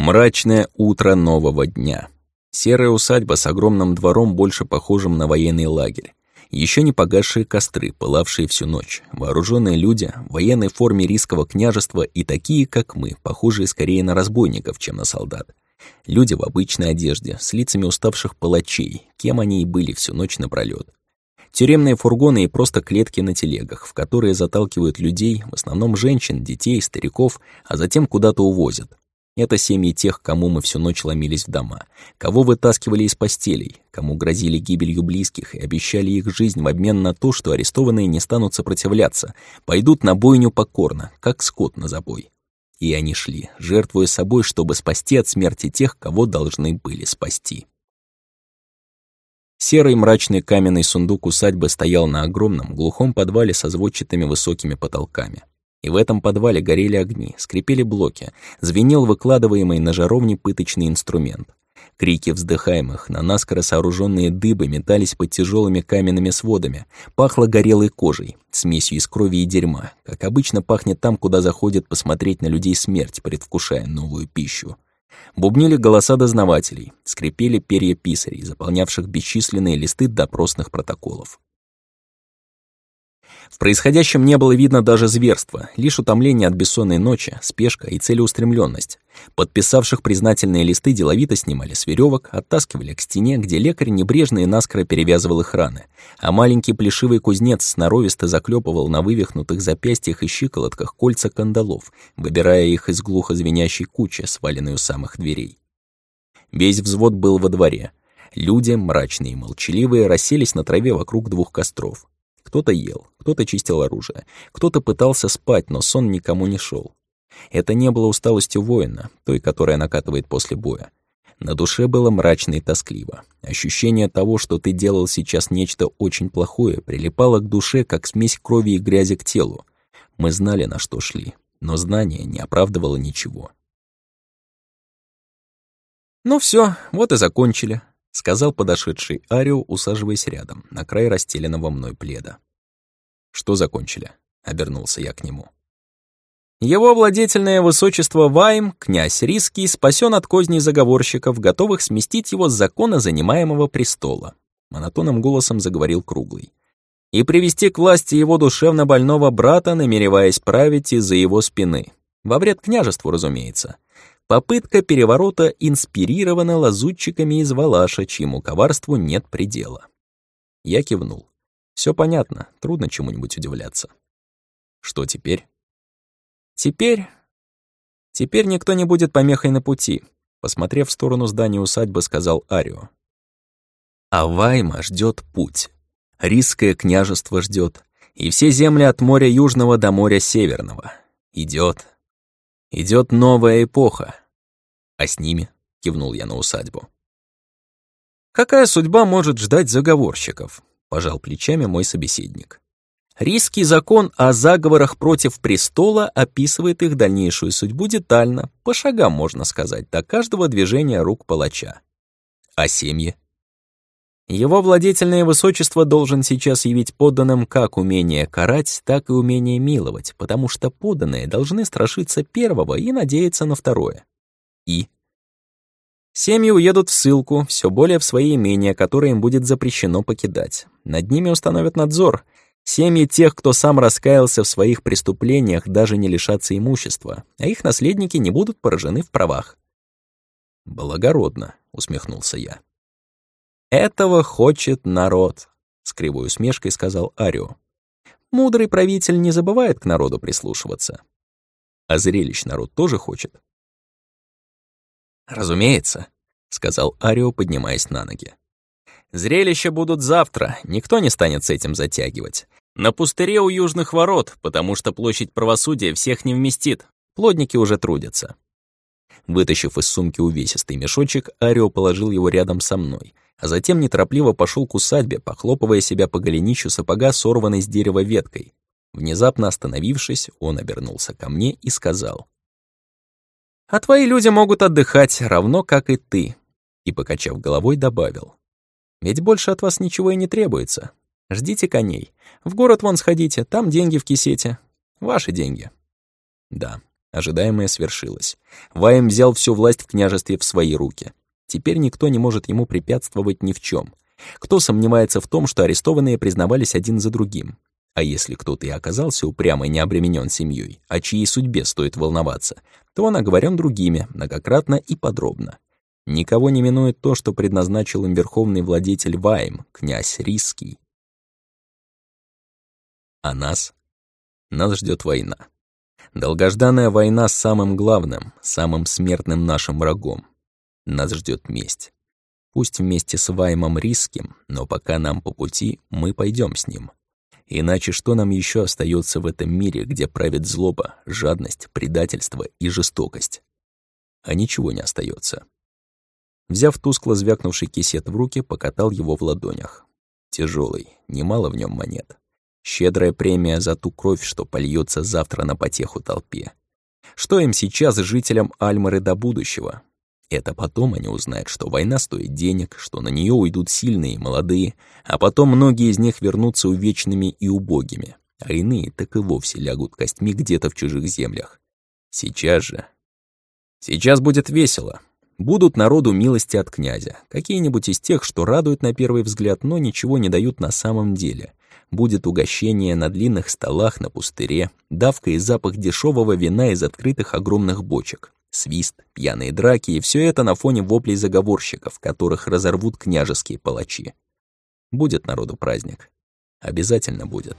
Мрачное утро нового дня. Серая усадьба с огромным двором, больше похожим на военный лагерь. Еще не погасшие костры, пылавшие всю ночь. Вооруженные люди в военной форме рисского княжества и такие, как мы, похожие скорее на разбойников, чем на солдат. Люди в обычной одежде, с лицами уставших палачей, кем они и были всю ночь напролёт. Тюремные фургоны и просто клетки на телегах, в которые заталкивают людей, в основном женщин, детей, стариков, а затем куда-то увозят. Это семьи тех, кому мы всю ночь ломились в дома, кого вытаскивали из постелей, кому грозили гибелью близких и обещали их жизнь в обмен на то, что арестованные не станут сопротивляться, пойдут на бойню покорно, как скот на забой. И они шли, жертвуя собой, чтобы спасти от смерти тех, кого должны были спасти. Серый мрачный каменный сундук усадьбы стоял на огромном глухом подвале со зводчатыми высокими потолками. И в этом подвале горели огни, скрипели блоки, звенел выкладываемый на жаровне пыточный инструмент. Крики вздыхаемых на наскоро сооруженные дыбы метались под тяжелыми каменными сводами, пахло горелой кожей, смесью из крови и дерьма, как обычно пахнет там, куда заходят посмотреть на людей смерть, предвкушая новую пищу. Бубнили голоса дознавателей, скрипели перья писарей, заполнявших бесчисленные листы допросных протоколов. В происходящем не было видно даже зверства, лишь утомление от бессонной ночи, спешка и целеустремленность. Подписавших признательные листы деловито снимали с веревок, оттаскивали к стене, где лекарь небрежно и наскоро перевязывал их раны, а маленький плешивый кузнец сноровисто заклепывал на вывихнутых запястьях и щиколотках кольца кандалов, выбирая их из глухо звенящей кучи, сваленной у самых дверей. Весь взвод был во дворе. Люди, мрачные и молчаливые, расселись на траве вокруг двух костров. Кто-то ел, кто-то чистил оружие, кто-то пытался спать, но сон никому не шел. Это не было усталостью воина, той, которая накатывает после боя. На душе было мрачно и тоскливо. Ощущение того, что ты делал сейчас нечто очень плохое, прилипало к душе, как смесь крови и грязи к телу. Мы знали, на что шли, но знание не оправдывало ничего. «Ну все, вот и закончили», — сказал подошедший Арио, усаживаясь рядом, на край расстеленного мной пледа. «Что закончили?» — обернулся я к нему. Его владетельное высочество Вайм, князь Риский, спасен от козней заговорщиков, готовых сместить его с закона занимаемого престола. Монотонным голосом заговорил Круглый. И привести к власти его душевно больного брата, намереваясь править из-за его спины. Во вред княжеству, разумеется. Попытка переворота инспирирована лазутчиками из Валаша, чьему коварству нет предела. Я кивнул. Все понятно, трудно чему-нибудь удивляться. Что теперь? Теперь... Теперь никто не будет помехой на пути, посмотрев в сторону здания усадьбы, сказал Арио. А Вайма ждет путь. Рисское княжество ждет, и все земли от моря Южного до моря Северного. Идет, Идет новая эпоха. А с ними кивнул я на усадьбу. Какая судьба может ждать заговорщиков? Пожал плечами мой собеседник. Риский закон о заговорах против престола описывает их дальнейшую судьбу детально, по шагам, можно сказать, до каждого движения рук палача. А семьи? Его владетельное высочество должен сейчас явить подданным как умение карать, так и умение миловать, потому что подданные должны страшиться первого и надеяться на второе. И Семьи уедут в ссылку, все более в свои имения, которые им будет запрещено покидать. Над ними установят надзор. Семьи тех, кто сам раскаялся в своих преступлениях, даже не лишатся имущества, а их наследники не будут поражены в правах. «Благородно», — усмехнулся я. «Этого хочет народ», — с кривой усмешкой сказал Арио. «Мудрый правитель не забывает к народу прислушиваться. А зрелищ народ тоже хочет». «Разумеется», — сказал Арио, поднимаясь на ноги. «Зрелища будут завтра, никто не станет с этим затягивать. На пустыре у южных ворот, потому что площадь правосудия всех не вместит. Плодники уже трудятся». Вытащив из сумки увесистый мешочек, Арио положил его рядом со мной, а затем неторопливо пошел к усадьбе, похлопывая себя по голенищу сапога, сорванной с дерева веткой. Внезапно остановившись, он обернулся ко мне и сказал. «А твои люди могут отдыхать, равно как и ты», и, покачав головой, добавил. «Ведь больше от вас ничего и не требуется. Ждите коней. В город вон сходите, там деньги в кисете. Ваши деньги». «Да», Ожидаемое свершилось. Ваем взял всю власть в княжестве в свои руки. Теперь никто не может ему препятствовать ни в чем. Кто сомневается в том, что арестованные признавались один за другим? А если кто-то и оказался упрямо не обременен семьей, о чьей судьбе стоит волноваться, то он оговорен другими, многократно и подробно. Никого не минует то, что предназначил им верховный владетель Ваем, князь Риский. А нас? Нас ждет война. Долгожданная война с самым главным, самым смертным нашим врагом. Нас ждет месть. Пусть вместе с Ваймом Риским, но пока нам по пути, мы пойдем с ним. Иначе что нам еще остается в этом мире, где правит злоба, жадность, предательство и жестокость? А ничего не остается. Взяв тускло звякнувший кисет в руки, покатал его в ладонях. Тяжелый, немало в нем монет. Щедрая премия за ту кровь, что польется завтра на потеху толпе. Что им сейчас, жителям Альмары до будущего? Это потом они узнают, что война стоит денег, что на нее уйдут сильные и молодые, а потом многие из них вернутся увечными и убогими, а иные так и вовсе лягут костьми где-то в чужих землях. Сейчас же... Сейчас будет весело. Будут народу милости от князя, какие-нибудь из тех, что радуют на первый взгляд, но ничего не дают на самом деле. Будет угощение на длинных столах на пустыре, давка и запах дешевого вина из открытых огромных бочек. Свист, пьяные драки и все это на фоне воплей заговорщиков, которых разорвут княжеские палачи. Будет народу праздник. Обязательно будет.